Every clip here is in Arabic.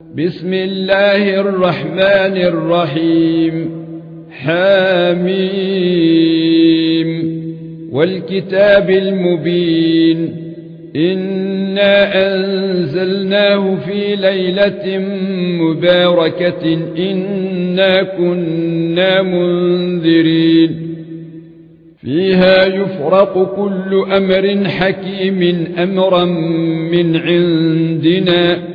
بسم الله الرحمن الرحيم. حميم والكتاب المبين. إنا أنزلناه في ليلة مباركة. إنا كنا منذرين. فيها يفرق كل أمر حكيم. أمرا من عندنا.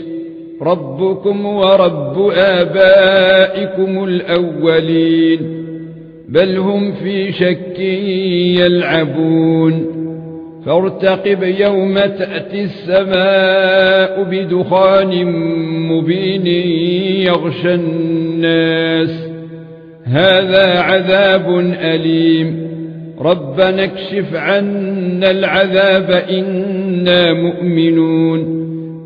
ربكم ورب آبائكم الأولين بل هم في شك يلعبون فارتقب يوم تأتي السماء بدخان مبين يغشى الناس هذا عذاب أليم ربنا اكشف عنا العذاب إنا مؤمنون